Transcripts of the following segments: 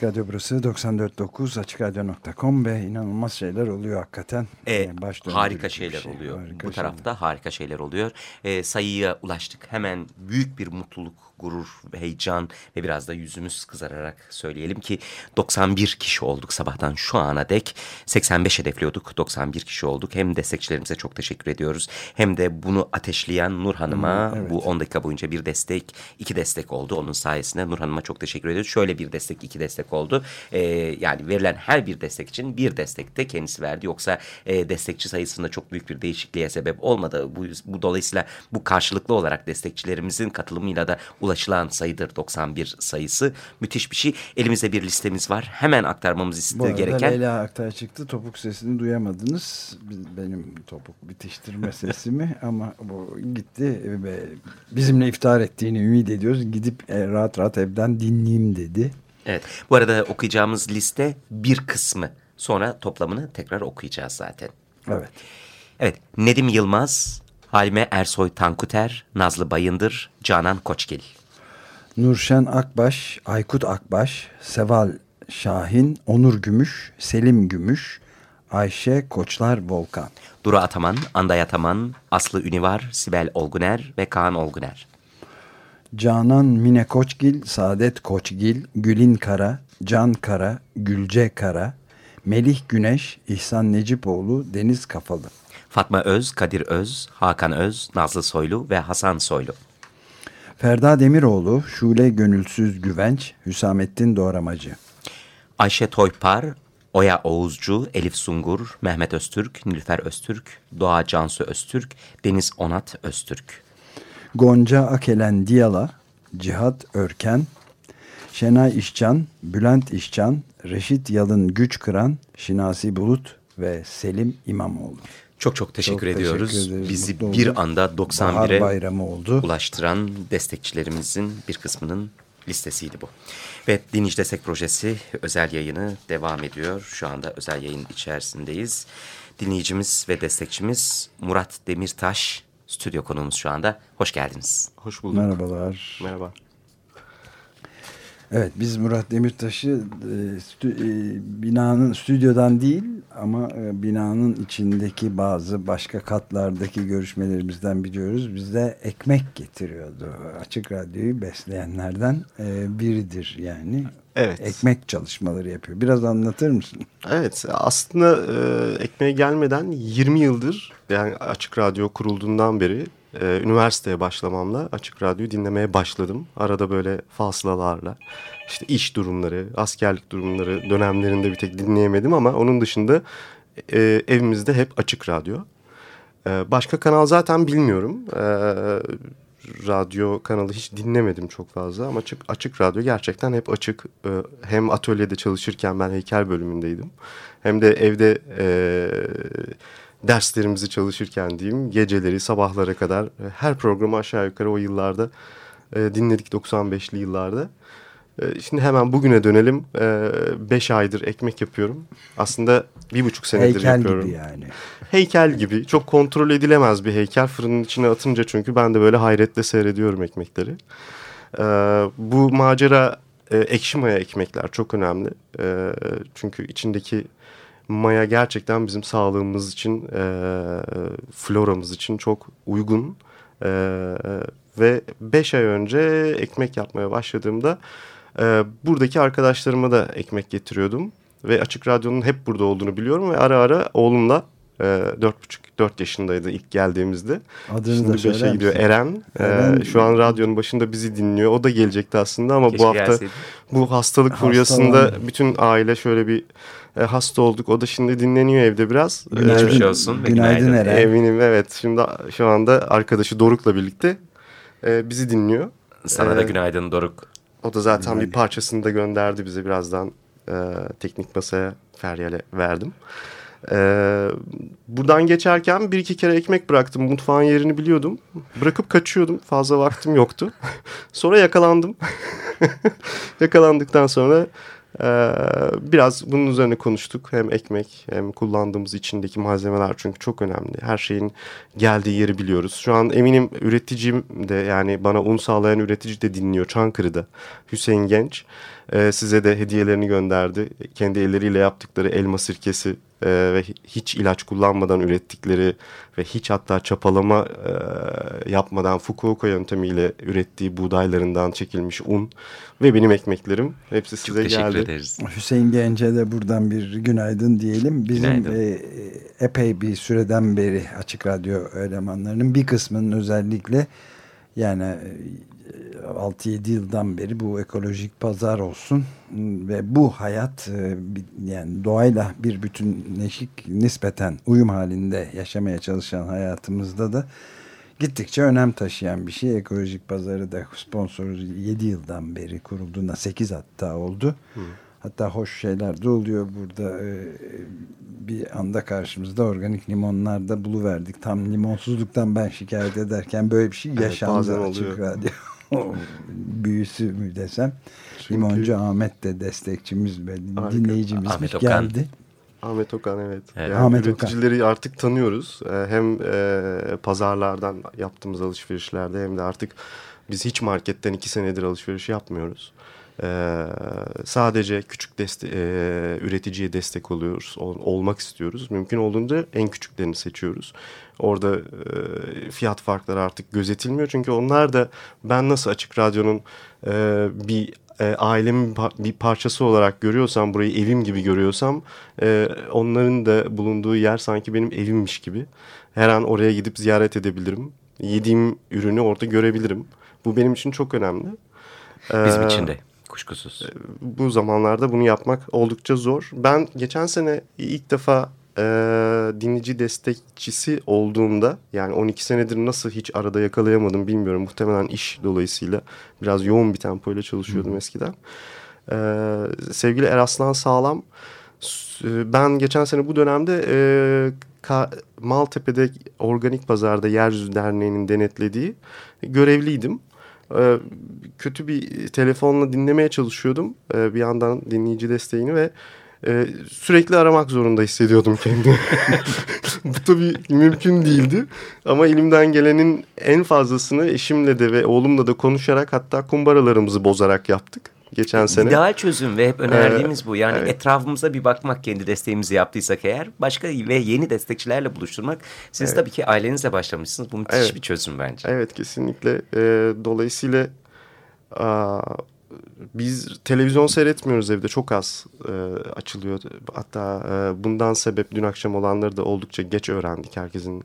Açık Radyo burası 94.9 AçıkRadyo.com ve inanılmaz şeyler oluyor hakikaten. E, Yani harika şeyler şey, oluyor. harika Bu şeyler. tarafta harika şeyler oluyor. E, sayıya ulaştık. Hemen büyük bir mutluluk, gurur, heyecan ve biraz da yüzümüz kızararak söyleyelim ki 91 kişi olduk sabahtan şu ana dek. 85 hedefliyorduk. 91 kişi olduk. Hem destekçilerimize çok teşekkür ediyoruz. Hem de bunu ateşleyen Nur Hanım'a evet. bu 10 dakika boyunca bir destek, iki destek oldu. Onun sayesinde Nur Hanım'a çok teşekkür ediyoruz. Şöyle bir destek, iki destek oldu. Ee, yani verilen her bir destek için bir destek de kendisi verdi. Yoksa e, destekçi sayısında çok büyük bir değişikliğe sebep olmadı. Bu, bu dolayısıyla bu karşılıklı olarak destekçilerimizin katılımıyla da ulaşılan sayıdır 91 sayısı. Müthiş bir şey. Elimizde bir listemiz var. Hemen aktarmamız Bu arada gereken... Leyla Aktay çıktı. Topuk sesini duyamadınız. Benim topuk bitiştirme sesimi ama bu gitti ve bizimle iftar ettiğini ümit ediyoruz. Gidip e, rahat rahat evden dinleyeyim dedi. Evet. Bu arada okuyacağımız liste bir kısmı. Sonra toplamını tekrar okuyacağız zaten. Evet. Evet. Nedim Yılmaz, Halime Ersoy Tankuter, Nazlı Bayındır, Canan Koçgil. Nurşen Akbaş, Aykut Akbaş, Seval Şahin, Onur Gümüş, Selim Gümüş, Ayşe Koçlar Volkan. Duru Ataman, Anday Ataman, Aslı Ünivar, Sibel Olguner ve Kaan Olguner. Canan Mine Koçgil, Saadet Koçgil, Gülin Kara, Can Kara, Gülce Kara, Melih Güneş, İhsan Necipoğlu, Deniz Kafalı. Fatma Öz, Kadir Öz, Hakan Öz, Nazlı Soylu ve Hasan Soylu. Ferda Demiroğlu, Şule Gönülsüz Güvenç, Hüsamettin Doğramacı. Ayşe Toypar, Oya Oğuzcu, Elif Sungur, Mehmet Öztürk, Nilüfer Öztürk, Doğa Cansu Öztürk, Deniz Onat Öztürk. Gonca Akelen Diyala, Cihat Örken, Şenay İşcan, Bülent İşcan, Reşit Yalın Güç Kıran, Şinasi Bulut ve Selim İmamoğlu. Çok çok teşekkür Çok ediyoruz. teşekkür ederiz, Bizi mutlu bir olduk. anda Bahar 91'e bayramı oldu. ulaştıran destekçilerimizin bir kısmının listesiydi bu. Ve Dinleyici Destek Projesi özel yayını devam ediyor. Şu anda özel yayın içerisindeyiz. Dinleyicimiz ve destekçimiz Murat Demirtaş stüdyo konuğumuz şu anda. Hoş geldiniz. Hoş bulduk. Merhabalar. Merhaba. Evet biz Murat Demirtaş'ı e, stü- e, binanın stüdyodan değil ama e, binanın içindeki bazı başka katlardaki görüşmelerimizden biliyoruz. Bize ekmek getiriyordu. Açık Radyo'yu besleyenlerden e, biridir yani. Evet. Ekmek çalışmaları yapıyor. Biraz anlatır mısın? Evet aslında e, ekmeğe gelmeden 20 yıldır yani Açık Radyo kurulduğundan beri e, üniversiteye başlamamla Açık Radyo'yu dinlemeye başladım. Arada böyle fasılalarla işte iş durumları, askerlik durumları dönemlerinde bir tek dinleyemedim ama onun dışında e, evimizde hep Açık Radyo. E, başka kanal zaten bilmiyorum. E, radyo kanalı hiç dinlemedim çok fazla ama açık, açık radyo gerçekten hep açık. E, hem atölyede çalışırken ben heykel bölümündeydim. Hem de evde e, derslerimizi çalışırken diyeyim geceleri sabahlara kadar e, her programı aşağı yukarı o yıllarda e, dinledik 95'li yıllarda. E, Şimdi hemen bugüne dönelim. 5 aydır ekmek yapıyorum. Aslında bir buçuk senedir Heykel yapıyorum gibi yani. heykel gibi çok kontrol edilemez bir heykel fırının içine atınca çünkü ben de böyle hayretle seyrediyorum ekmekleri. Ee, bu macera e, ekşi maya ekmekler çok önemli. Ee, çünkü içindeki maya gerçekten bizim sağlığımız için, e, floramız için çok uygun. Ee, ve 5 ay önce ekmek yapmaya başladığımda e, buradaki arkadaşlarıma da ekmek getiriyordum. Ve Açık Radyo'nun hep burada olduğunu biliyorum ve ara ara oğlumla e, dört buçuk, dört yaşındaydı ilk geldiğimizde. Adını Şimdi da beşe söyler gidiyor misin? Eren. E, Eren- şu an radyonun başında bizi dinliyor. O da gelecekti aslında ama Keşke bu hafta gelseydi. bu hastalık furyasında bütün aile şöyle bir e, hasta olduk. O da şimdi dinleniyor evde biraz. E, Günaydın, Geçmiş olsun günaydın günaydın. Eren. Eminim evet. Şimdi şu anda arkadaşı Doruk'la birlikte e, bizi dinliyor. Sana da Ee, günaydın Doruk. O da zaten Günaydın. bir parçasını da gönderdi bize birazdan e, teknik masaya Feryal'e verdim. Ee, buradan geçerken bir iki kere ekmek bıraktım. Mutfağın yerini biliyordum. Bırakıp kaçıyordum. Fazla vaktim yoktu. sonra yakalandım. Yakalandıktan sonra ee, biraz bunun üzerine konuştuk. Hem ekmek hem kullandığımız içindeki malzemeler çünkü çok önemli. Her şeyin geldiği yeri biliyoruz. Şu an eminim üreticim de yani bana un sağlayan üretici de dinliyor Çankırı'da. Hüseyin Genç ee, size de hediyelerini gönderdi. Kendi elleriyle yaptıkları elma sirkesi e, ve hiç ilaç kullanmadan ürettikleri ve hiç hatta çapalama e, yapmadan Fukuoka yöntemiyle ürettiği buğdaylarından çekilmiş un ve benim ekmeklerim hepsi size Çok teşekkür geldi. ederiz. Hüseyin Genç'e de buradan bir günaydın diyelim. Bizim Günaydın. e, epey bir süreden beri Açık Radyo elemanlarının bir kısmının özellikle yani e, 6-7 yıldan beri bu ekolojik pazar olsun ve bu hayat e, yani doğayla bir bütünleşik nispeten uyum halinde yaşamaya çalışan hayatımızda da gittikçe önem taşıyan bir şey. Ekolojik pazarı da sponsoru 7 yıldan beri kurulduğuna 8 hatta oldu. Hatta hoş şeyler de oluyor burada. e, bir anda karşımızda organik limonlar da buluverdik. Tam limonsuzluktan ben şikayet ederken böyle bir şey Evet, yaşandı bazen açık oluyor. radyo. Büyüsü mü desem. Çünkü- Limoncu Ahmet de destekçimiz ve dinleyicimiz Ahmet Okan. geldi. Ahmet Okan evet. Evet. Yani Ahmet Okan. üreticileri artık tanıyoruz. Ee, Hem e, pazarlardan yaptığımız alışverişlerde hem de artık biz hiç marketten iki senedir alışveriş yapmıyoruz. Ee, sadece küçük deste e, üreticiye destek oluyoruz, ol- olmak istiyoruz. Mümkün olduğunda en küçüklerini seçiyoruz. Orada e, fiyat farkları artık gözetilmiyor çünkü onlar da ben nasıl açık radyonun e, bir e, ailemin bir parçası olarak görüyorsam burayı evim gibi görüyorsam e, onların da bulunduğu yer sanki benim evimmiş gibi. Her an oraya gidip ziyaret edebilirim. Yediğim ürünü orada görebilirim. Bu benim için çok önemli. Bizim Ee, için de kuşkusuz. bu zamanlarda bunu yapmak oldukça zor. Ben geçen sene ilk defa e, dinleyici destekçisi olduğumda yani 12 senedir nasıl hiç arada yakalayamadım bilmiyorum. Muhtemelen iş dolayısıyla biraz yoğun bir tempoyla çalışıyordum eskiden. E, sevgili Eraslan Sağlam s- ben geçen sene bu dönemde e, Ka- Maltepe'de Organik Pazar'da Yeryüzü Derneği'nin denetlediği görevliydim. Ee, kötü bir telefonla dinlemeye çalışıyordum. Ee, bir yandan dinleyici desteğini ve e, sürekli aramak zorunda hissediyordum kendimi. Bu tabii mümkün değildi. Ama elimden gelenin en fazlasını eşimle de ve oğlumla da konuşarak hatta kumbaralarımızı bozarak yaptık geçen sene. İdeal çözüm ve hep önerdiğimiz bu. Yani evet. etrafımıza bir bakmak kendi desteğimizi yaptıysak eğer başka ve yeni destekçilerle buluşturmak. Siz tabii ki ailenizle başlamışsınız. Bu müthiş Evet. bir çözüm bence. Evet kesinlikle. Ee, dolayısıyla aa, biz televizyon seyretmiyoruz evde çok az e, açılıyor. Hatta e, bundan sebep dün akşam olanları da oldukça geç öğrendik. Herkesin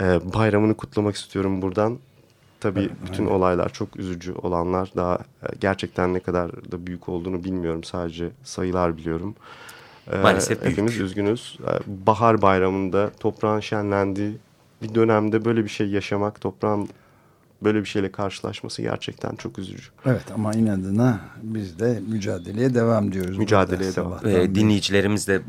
e, bayramını kutlamak istiyorum buradan. Tabii bütün olaylar çok üzücü olanlar daha e, gerçekten ne kadar da büyük olduğunu bilmiyorum. Sadece sayılar biliyorum. E, Maalesef büyük. Hepimiz üzgünüz. E, Bahar bayramında toprağın şenlendiği bir dönemde böyle bir şey yaşamak, toprağın böyle bir şeyle karşılaşması gerçekten çok üzücü. Evet ama inadına biz de mücadeleye devam diyoruz. Mücadeleye devam. Ee, beri. dinleyicilerimiz de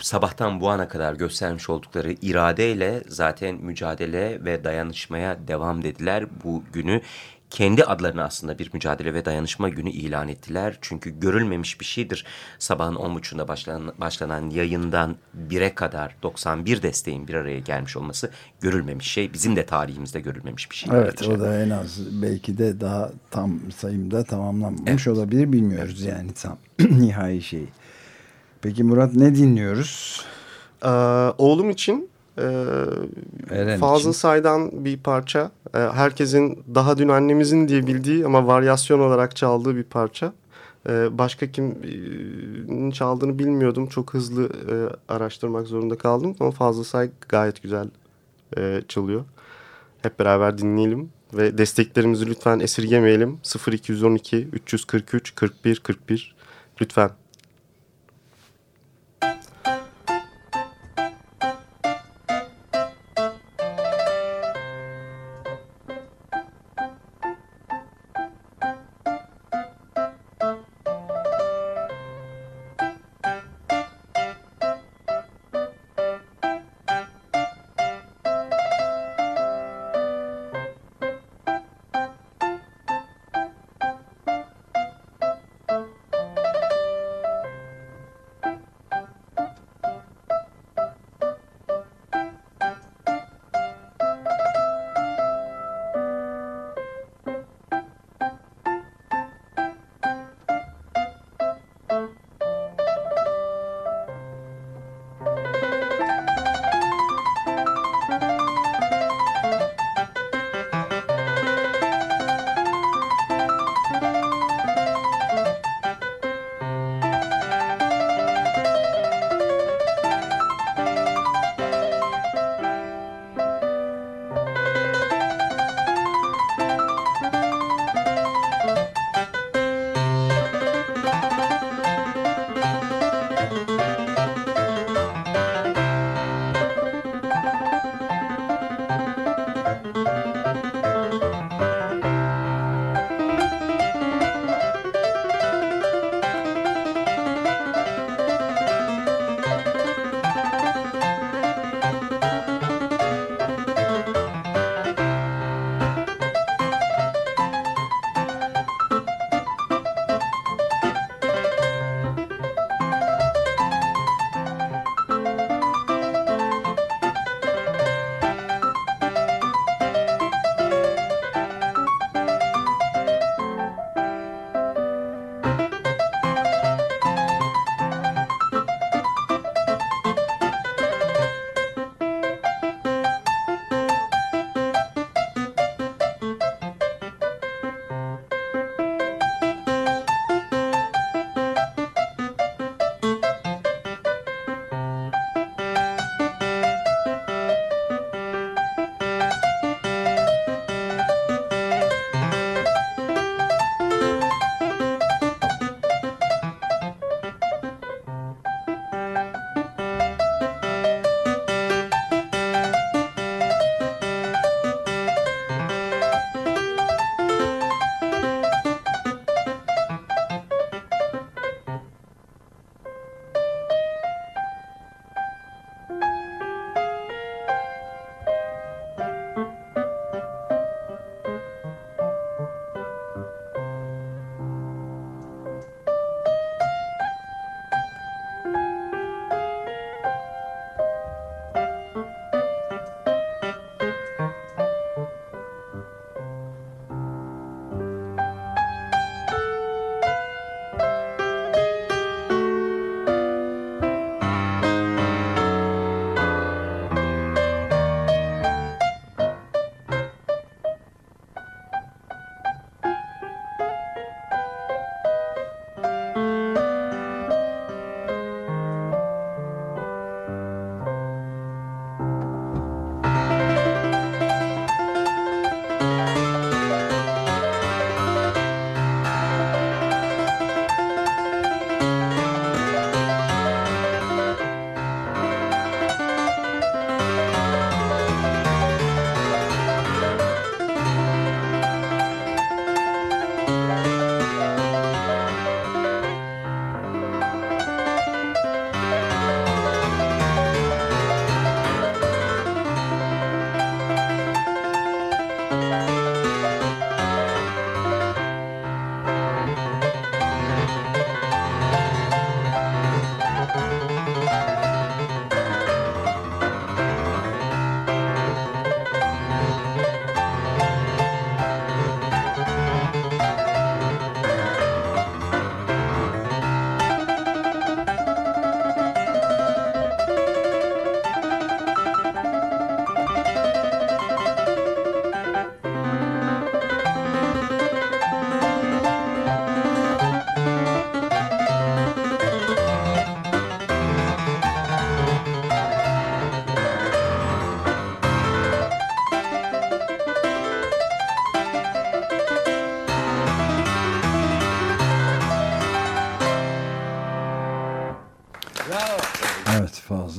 sabahtan bu ana kadar göstermiş oldukları iradeyle zaten mücadele ve dayanışmaya devam dediler. Bu günü kendi adlarına aslında bir mücadele ve dayanışma günü ilan ettiler. Çünkü görülmemiş bir şeydir. Sabahın 10.30'da başlanan, başlanan yayından 1'e kadar 91 desteğin bir araya gelmiş olması görülmemiş şey. Bizim de tarihimizde görülmemiş bir şey. Evet ayrıca. o da en az belki de daha tam sayımda tamamlanmamış olabilir bilmiyoruz yani tam nihai şeyi. Peki Murat ne dinliyoruz? Ee, oğlum için e, Fazıl için. Say'dan bir parça. Ee, herkesin daha dün annemizin diye bildiği ama varyasyon olarak çaldığı bir parça. Ee, başka kimin çaldığını bilmiyordum. Çok hızlı e, araştırmak zorunda kaldım. Ama Fazıl Say gayet güzel e, çalıyor. Hep beraber dinleyelim. Ve desteklerimizi lütfen esirgemeyelim. 0212 343 41 41 lütfen.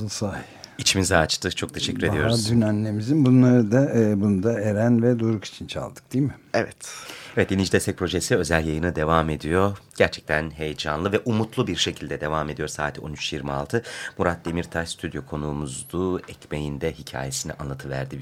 Fazıl Say. İçimizi açtı. Çok teşekkür Bahar ediyoruz. dün annemizin bunları da e, bunu da Eren ve Doruk için çaldık değil mi? Evet. Evet Dinleyici Destek Projesi özel yayını devam ediyor. Gerçekten heyecanlı ve umutlu bir şekilde devam ediyor saat 13.26. Murat Demirtaş stüdyo konuğumuzdu. Ekmeğinde hikayesini anlatıverdi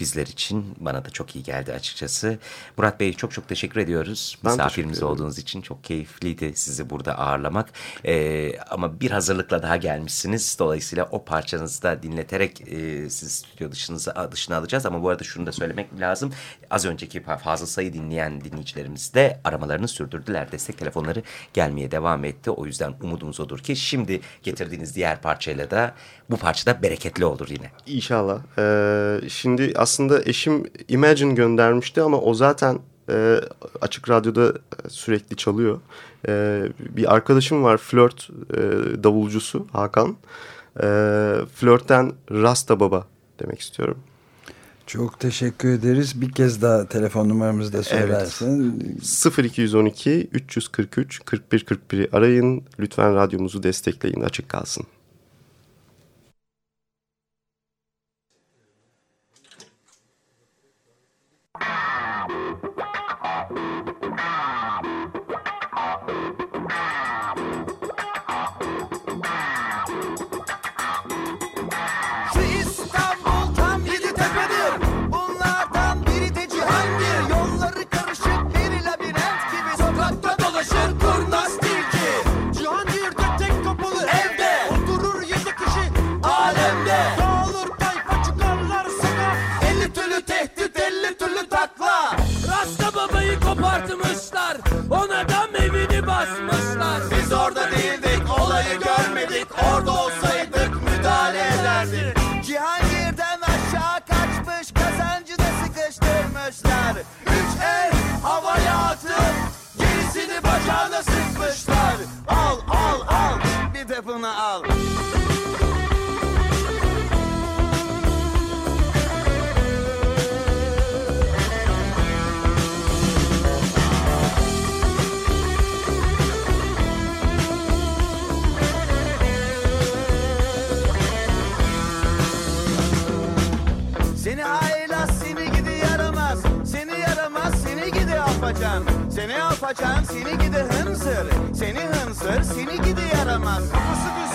bizler için. Bana da çok iyi geldi açıkçası. Murat Bey çok çok teşekkür ediyoruz. Ben Misafirimiz teşekkür olduğunuz için çok keyifliydi sizi burada ağırlamak. Ee, ama bir hazırlıkla daha gelmişsiniz. Dolayısıyla o parçanızı da dinleterek e, sizi stüdyo dışınıza, dışına alacağız. Ama bu arada şunu da söylemek lazım. Az önceki fazla sayı dinleyen dinleyicilerimiz de aramalarını sürdürdüler. Destek telefonları gelmeye devam etti. O yüzden umudumuz odur ki şimdi getirdiğiniz diğer parçayla da bu parçada bereketli olur yine. İnşallah. Ee, şimdi aslında eşim Imagine göndermişti ama o zaten e, Açık Radyo'da sürekli çalıyor. E, bir arkadaşım var flört e, davulcusu Hakan. E, flörtten Rasta Baba demek istiyorum. Çok teşekkür ederiz. Bir kez daha telefon numaramızı da söylersin. Evet. 0212 343 41 41'i arayın. Lütfen radyomuzu destekleyin. Açık kalsın. Afacan seni gidi hınzır. Seni hınzır seni gidi yaramaz. Kafası güzel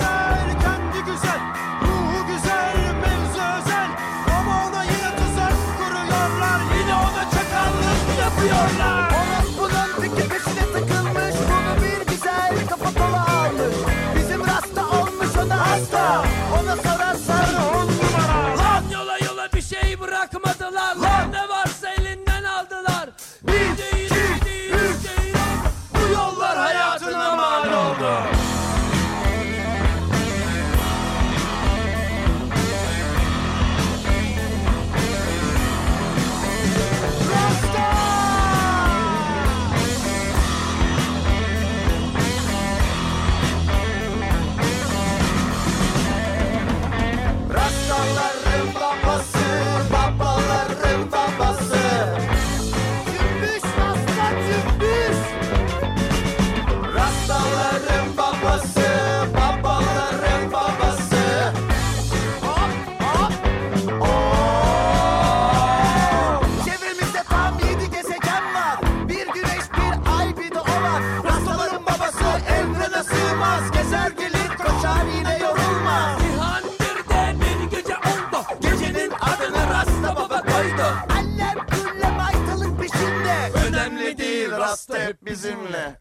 rasta hep bizimle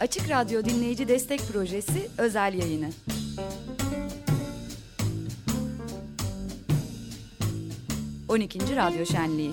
Açık Radyo Dinleyici Destek Projesi özel yayını. On ikinci Radyo Şenliği.